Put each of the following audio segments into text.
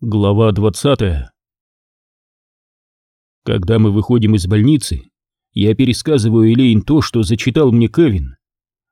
Глава 20 Когда мы выходим из больницы, я пересказываю Элейн то, что зачитал мне Кевин.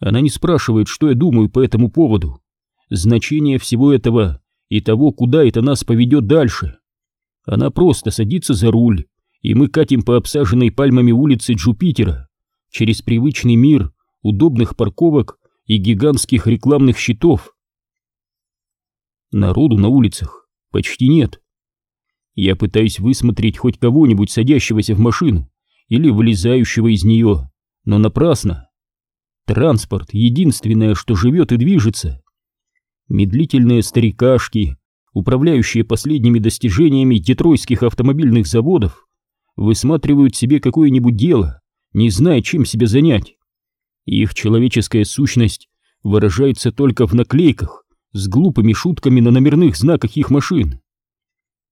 Она не спрашивает, что я думаю по этому поводу, значение всего этого и того, куда это нас поведет дальше. Она просто садится за руль, и мы катим по обсаженной пальмами улице Джупитера, через привычный мир удобных парковок и гигантских рекламных щитов. Народу на улицах почти нет. Я пытаюсь высмотреть хоть кого-нибудь, садящегося в машину или вылезающего из нее, но напрасно. Транспорт — единственное, что живет и движется. Медлительные старикашки, управляющие последними достижениями детройских автомобильных заводов, высматривают себе какое-нибудь дело, не зная, чем себя занять. Их человеческая сущность выражается только в наклейках, с глупыми шутками на номерных знаках их машин.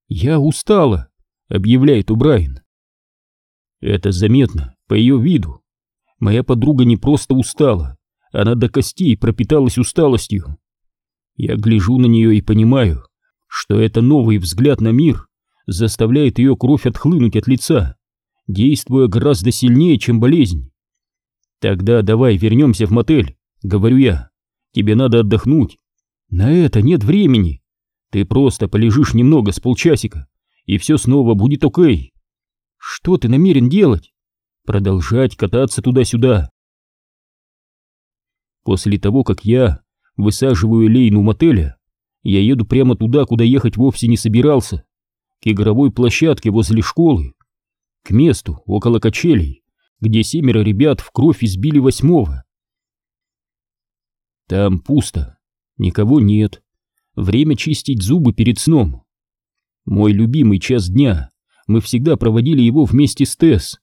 «Я устала», — объявляет Убрайн. Это заметно по ее виду. Моя подруга не просто устала, она до костей пропиталась усталостью. Я гляжу на нее и понимаю, что это новый взгляд на мир заставляет ее кровь отхлынуть от лица, действуя гораздо сильнее, чем болезнь. «Тогда давай вернемся в мотель», — говорю я. «Тебе надо отдохнуть, на это нет времени. Ты просто полежишь немного с полчасика, и все снова будет окей. Что ты намерен делать? Продолжать кататься туда-сюда. После того, как я высаживаю Лейну мотеля, я еду прямо туда, куда ехать вовсе не собирался, к игровой площадке возле школы, к месту около качелей, где семеро ребят в кровь избили восьмого. Там пусто. Никого нет. Время чистить зубы перед сном. Мой любимый час дня. Мы всегда проводили его вместе с Тесс.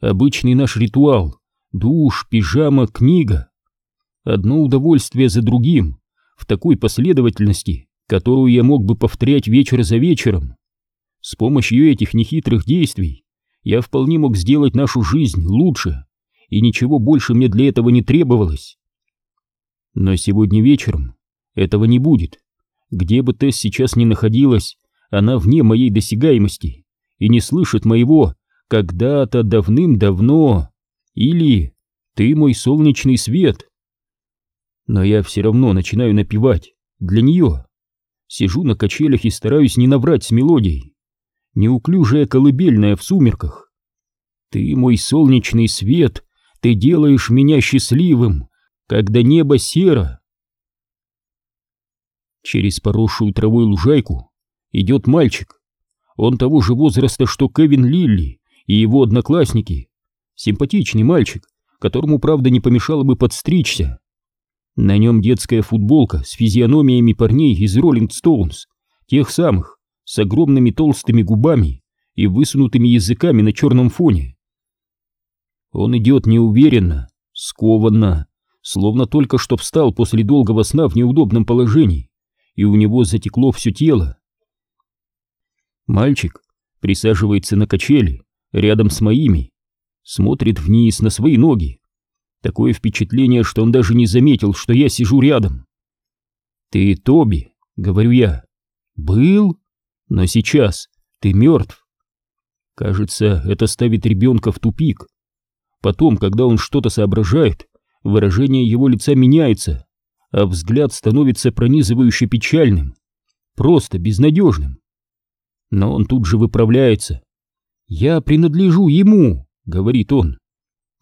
Обычный наш ритуал. Душ, пижама, книга. Одно удовольствие за другим. В такой последовательности, которую я мог бы повторять вечер за вечером. С помощью этих нехитрых действий я вполне мог сделать нашу жизнь лучше, и ничего больше мне для этого не требовалось. Но сегодня вечером этого не будет. Где бы Тесс сейчас ни находилась, она вне моей досягаемости и не слышит моего «когда-то давным-давно» или «ты мой солнечный свет». Но я все равно начинаю напевать для нее. Сижу на качелях и стараюсь не наврать с мелодией. Неуклюжая колыбельная в сумерках. Ты мой солнечный свет, ты делаешь меня счастливым, когда небо серо, Через поросшую травой лужайку идет мальчик. Он того же возраста, что Кевин Лилли и его одноклассники. Симпатичный мальчик, которому, правда, не помешало бы подстричься. На нем детская футболка с физиономиями парней из Роллинг Стоунс, тех самых, с огромными толстыми губами и высунутыми языками на черном фоне. Он идет неуверенно, скованно, словно только что встал после долгого сна в неудобном положении и у него затекло все тело. Мальчик присаживается на качели рядом с моими, смотрит вниз на свои ноги. Такое впечатление, что он даже не заметил, что я сижу рядом. «Ты Тоби», — говорю я. «Был? Но сейчас ты мертв». Кажется, это ставит ребенка в тупик. Потом, когда он что-то соображает, выражение его лица меняется а взгляд становится пронизывающе печальным, просто безнадежным. Но он тут же выправляется. «Я принадлежу ему», — говорит он.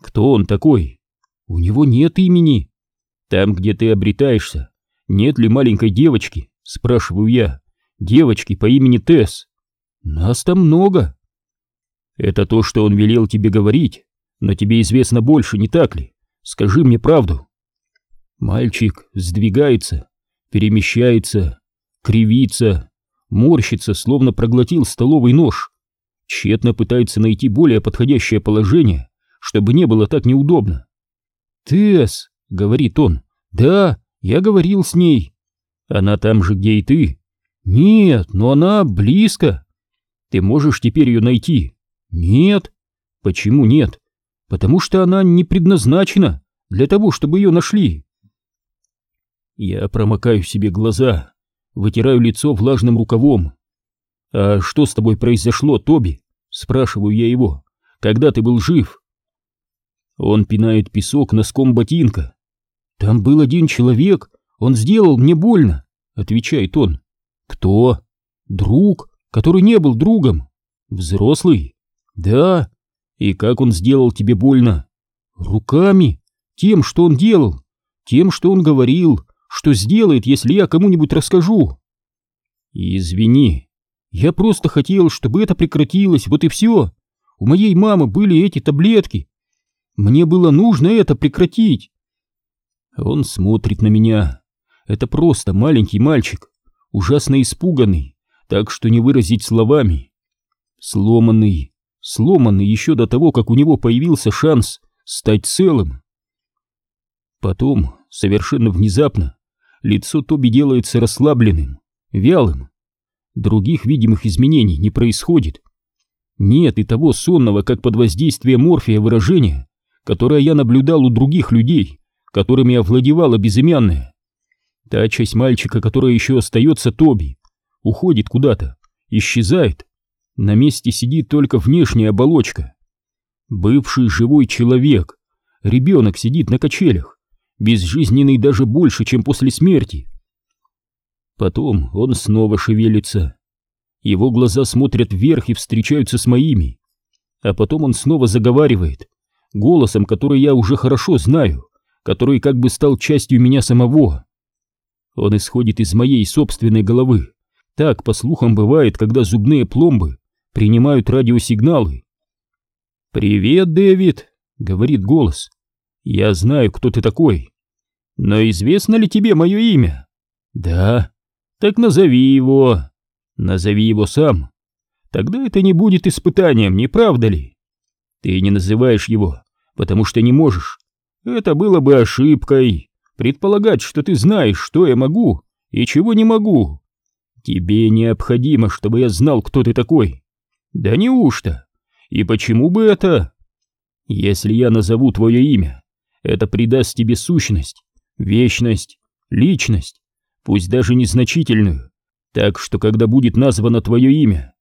«Кто он такой? У него нет имени. Там, где ты обретаешься, нет ли маленькой девочки?» — спрашиваю я. «Девочки по имени Тесс. Нас там много». «Это то, что он велел тебе говорить, но тебе известно больше, не так ли? Скажи мне правду». Мальчик сдвигается, перемещается, кривится, морщится, словно проглотил столовый нож. Тщетно пытается найти более подходящее положение, чтобы не было так неудобно. «Тесс», — говорит он, — «да, я говорил с ней». «Она там же, где и ты?» «Нет, но она близко». «Ты можешь теперь ее найти?» «Нет». «Почему нет?» «Потому что она не предназначена для того, чтобы ее нашли». Я промокаю себе глаза, вытираю лицо влажным рукавом. «А что с тобой произошло, Тоби?» — спрашиваю я его. «Когда ты был жив?» Он пинает песок носком ботинка. «Там был один человек, он сделал мне больно», — отвечает он. «Кто?» «Друг, который не был другом». «Взрослый?» «Да». «И как он сделал тебе больно?» «Руками. Тем, что он делал. Тем, что он говорил, что сделает, если я кому-нибудь расскажу». «Извини, я просто хотел, чтобы это прекратилось, вот и все. У моей мамы были эти таблетки. Мне было нужно это прекратить». Он смотрит на меня. Это просто маленький мальчик, ужасно испуганный, так что не выразить словами. Сломанный, сломанный еще до того, как у него появился шанс стать целым. Потом, совершенно внезапно, лицо Тоби делается расслабленным, вялым. Других видимых изменений не происходит. Нет и того сонного, как под воздействием морфия выражения, которое я наблюдал у других людей, которыми овладевала безымянная. Та часть мальчика, которая еще остается Тоби, уходит куда-то, исчезает. На месте сидит только внешняя оболочка. Бывший живой человек, ребенок сидит на качелях, безжизненный даже больше, чем после смерти. Потом он снова шевелится. Его глаза смотрят вверх и встречаются с моими. А потом он снова заговаривает, голосом, который я уже хорошо знаю, который как бы стал частью меня самого. Он исходит из моей собственной головы. Так, по слухам, бывает, когда зубные пломбы принимают радиосигналы. «Привет, Дэвид», — говорит голос. «Я знаю, кто ты такой. Но известно ли тебе мое имя?» «Да». «Так назови его». «Назови его сам. Тогда это не будет испытанием, не правда ли?» «Ты не называешь его, потому что не можешь. Это было бы ошибкой. Предполагать, что ты знаешь, что я могу и чего не могу. Тебе необходимо, чтобы я знал, кто ты такой. Да неужто? И почему бы это? Если я назову твое имя, это придаст тебе сущность, вечность, личность, пусть даже незначительную, так что когда будет названо твое имя,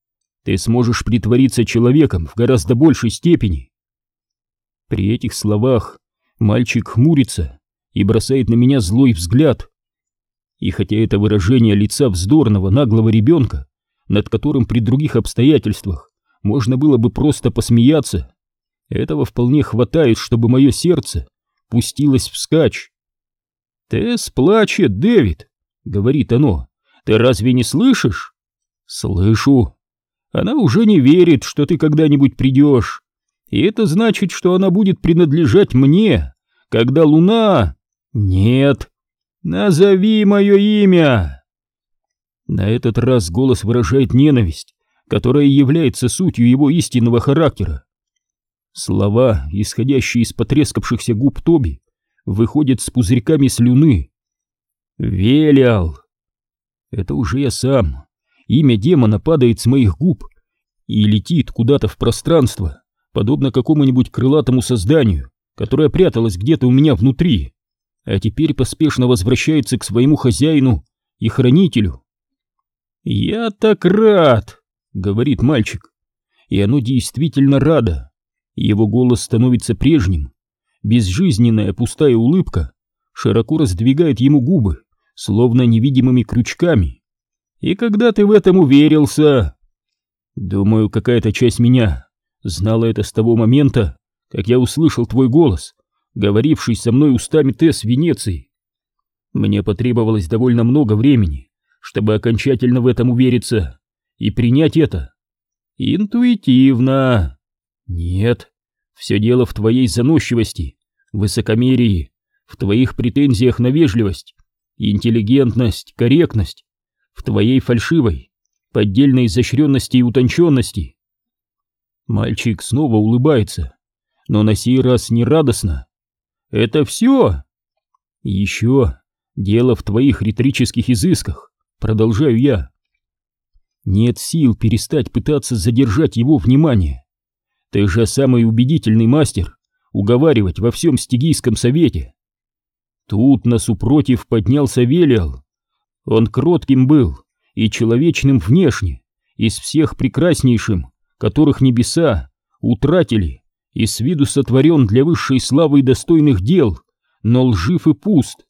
ты сможешь притвориться человеком в гораздо большей степени. При этих словах мальчик хмурится и бросает на меня злой взгляд. И хотя это выражение лица вздорного, наглого ребенка, над которым при других обстоятельствах можно было бы просто посмеяться, этого вполне хватает, чтобы мое сердце пустилось вскачь. «Тесс плачет, Дэвид», — говорит оно. «Ты разве не слышишь?» «Слышу. Она уже не верит, что ты когда-нибудь придешь. И это значит, что она будет принадлежать мне, когда луна...» «Нет, «Назови мое имя!» На этот раз голос выражает ненависть, которая является сутью его истинного характера. Слова, исходящие из потрескавшихся губ Тоби, выходят с пузырьками слюны. «Велиал!» Это уже я сам. Имя демона падает с моих губ и летит куда-то в пространство, подобно какому-нибудь крылатому созданию, которое пряталось где-то у меня внутри а теперь поспешно возвращается к своему хозяину и хранителю. «Я так рад!» — говорит мальчик. И оно действительно радо. Его голос становится прежним. Безжизненная пустая улыбка широко раздвигает ему губы, словно невидимыми крючками. «И когда ты в этом уверился?» «Думаю, какая-то часть меня знала это с того момента, как я услышал твой голос говоривший со мной устами Тесс Венеции. Мне потребовалось довольно много времени, чтобы окончательно в этом увериться и принять это. Интуитивно. Нет, все дело в твоей заносчивости, высокомерии, в твоих претензиях на вежливость, интеллигентность, корректность, в твоей фальшивой, поддельной изощренности и утонченности. Мальчик снова улыбается, но на сей раз не радостно, это все? Еще дело в твоих риторических изысках, продолжаю я. Нет сил перестать пытаться задержать его внимание. Ты же самый убедительный мастер уговаривать во всем стигийском совете. Тут насупротив поднялся Велиал. Он кротким был и человечным внешне, из всех прекраснейшим, которых небеса утратили и с виду сотворен для высшей славы и достойных дел, но лжив и пуст.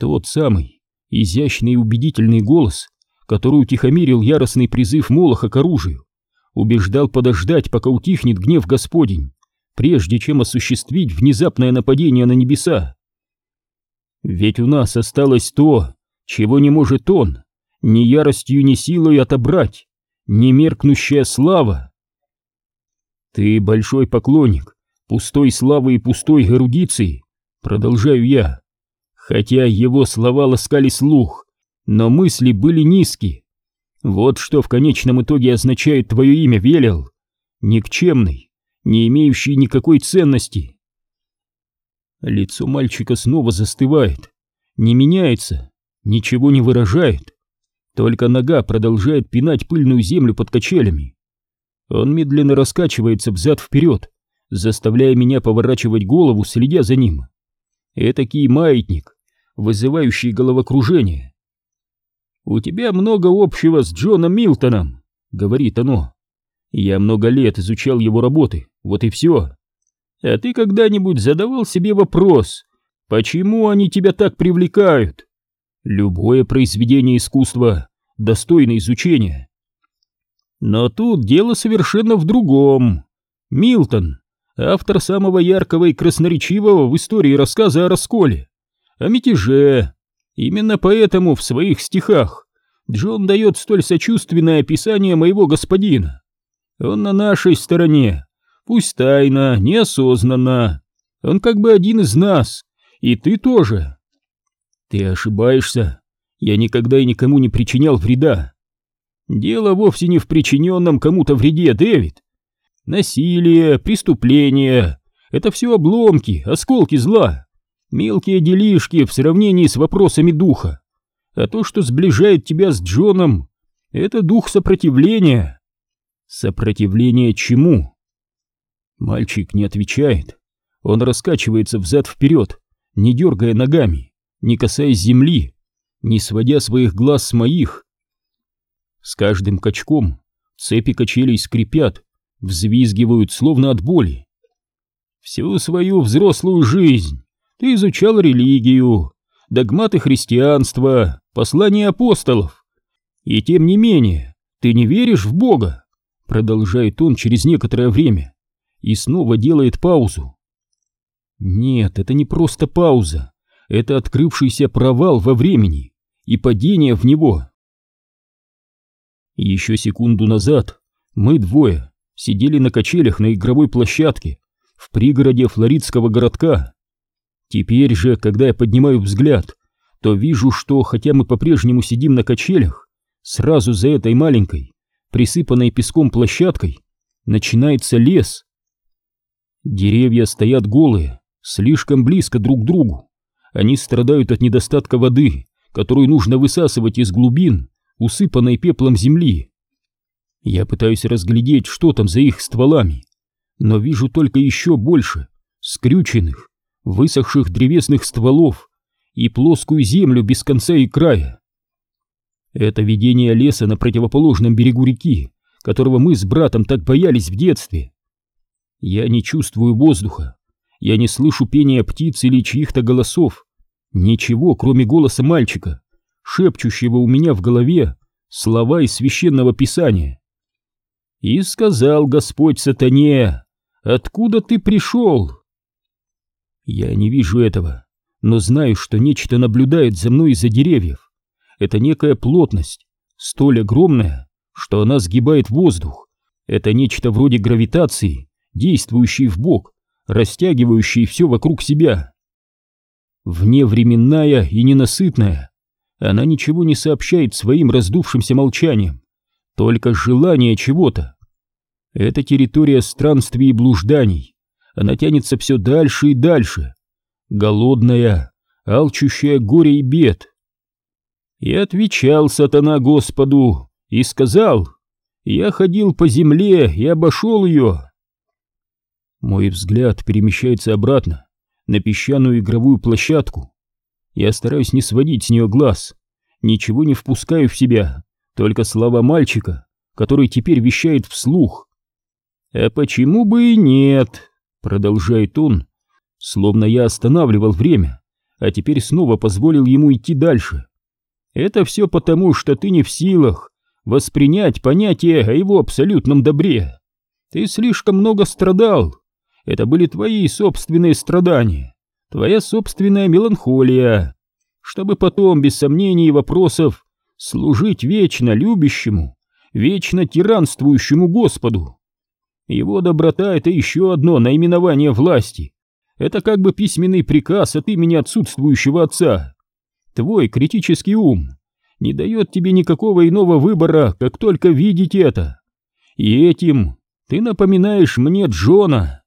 Тот самый изящный и убедительный голос, который утихомирил яростный призыв Молоха к оружию, убеждал подождать, пока утихнет гнев Господень, прежде чем осуществить внезапное нападение на небеса. Ведь у нас осталось то, чего не может он ни яростью, ни силой отобрать, ни меркнущая слава. Ты большой поклонник пустой славы и пустой эрудиции, продолжаю я, хотя его слова ласкали слух, но мысли были низкие. Вот что в конечном итоге означает твое имя, Велел. Никчемный, не имеющий никакой ценности. Лицо мальчика снова застывает, не меняется, ничего не выражает. Только нога продолжает пинать пыльную землю под качелями. Он медленно раскачивается взад-вперед, заставляя меня поворачивать голову, следя за ним. Этакий маятник, вызывающий головокружение. «У тебя много общего с Джоном Милтоном», — говорит оно. «Я много лет изучал его работы, вот и все. А ты когда-нибудь задавал себе вопрос, почему они тебя так привлекают?» Любое произведение искусства достойно изучения. Но тут дело совершенно в другом. Милтон, автор самого яркого и красноречивого в истории рассказа о расколе, о мятеже. Именно поэтому в своих стихах Джон дает столь сочувственное описание моего господина. Он на нашей стороне, пусть тайно, неосознанно. Он как бы один из нас, и ты тоже. Ты ошибаешься. Я никогда и никому не причинял вреда. Дело вовсе не в причиненном кому-то вреде, Дэвид. Насилие, преступления — это все обломки, осколки зла, мелкие делишки в сравнении с вопросами духа. А то, что сближает тебя с Джоном, это дух сопротивления. Сопротивление чему? Мальчик не отвечает. Он раскачивается взад-вперед, не дергая ногами не касаясь земли, не сводя своих глаз с моих. С каждым качком цепи качелей скрипят, взвизгивают, словно от боли. Всю свою взрослую жизнь ты изучал религию, догматы христианства, послания апостолов. И тем не менее, ты не веришь в Бога, продолжает он через некоторое время и снова делает паузу. Нет, это не просто пауза это открывшийся провал во времени и падение в него. Еще секунду назад мы двое сидели на качелях на игровой площадке в пригороде флоридского городка. Теперь же, когда я поднимаю взгляд, то вижу, что, хотя мы по-прежнему сидим на качелях, сразу за этой маленькой, присыпанной песком площадкой, начинается лес. Деревья стоят голые, слишком близко друг к другу. Они страдают от недостатка воды, которую нужно высасывать из глубин, усыпанной пеплом земли. Я пытаюсь разглядеть, что там за их стволами, но вижу только еще больше скрюченных, высохших древесных стволов и плоскую землю без конца и края. Это видение леса на противоположном берегу реки, которого мы с братом так боялись в детстве. Я не чувствую воздуха, я не слышу пения птиц или чьих-то голосов. Ничего, кроме голоса мальчика, шепчущего у меня в голове слова из священного писания. «И сказал Господь сатане, откуда ты пришел?» Я не вижу этого, но знаю, что нечто наблюдает за мной из-за деревьев. Это некая плотность, столь огромная, что она сгибает воздух. Это нечто вроде гравитации, действующей в бок растягивающей все вокруг себя. Вневременная и ненасытная, она ничего не сообщает своим раздувшимся молчанием, только желание чего-то. Это территория странствий и блужданий, она тянется все дальше и дальше, голодная, алчущая горе и бед. И отвечал сатана Господу и сказал, «Я ходил по земле и обошел ее, мой взгляд перемещается обратно, на песчаную игровую площадку. Я стараюсь не сводить с нее глаз, ничего не впускаю в себя, только слова мальчика, который теперь вещает вслух. «А почему бы и нет?» — продолжает он, словно я останавливал время, а теперь снова позволил ему идти дальше. «Это все потому, что ты не в силах воспринять понятие о его абсолютном добре. Ты слишком много страдал. Это были твои собственные страдания, твоя собственная меланхолия, чтобы потом, без сомнений и вопросов, служить вечно любящему, вечно тиранствующему Господу. Его доброта — это еще одно наименование власти. Это как бы письменный приказ от имени отсутствующего отца. Твой критический ум не дает тебе никакого иного выбора, как только видеть это. И этим ты напоминаешь мне Джона.